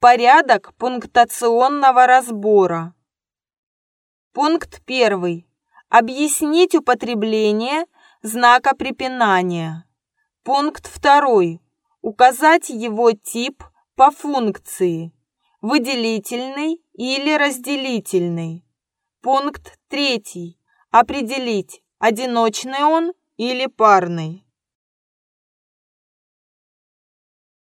Порядок пунктационного разбора. Пункт первый. Объяснить употребление знака препинания. Пункт второй. Указать его тип по функции. Выделительный или разделительный. Пункт третий. Определить, одиночный он или парный.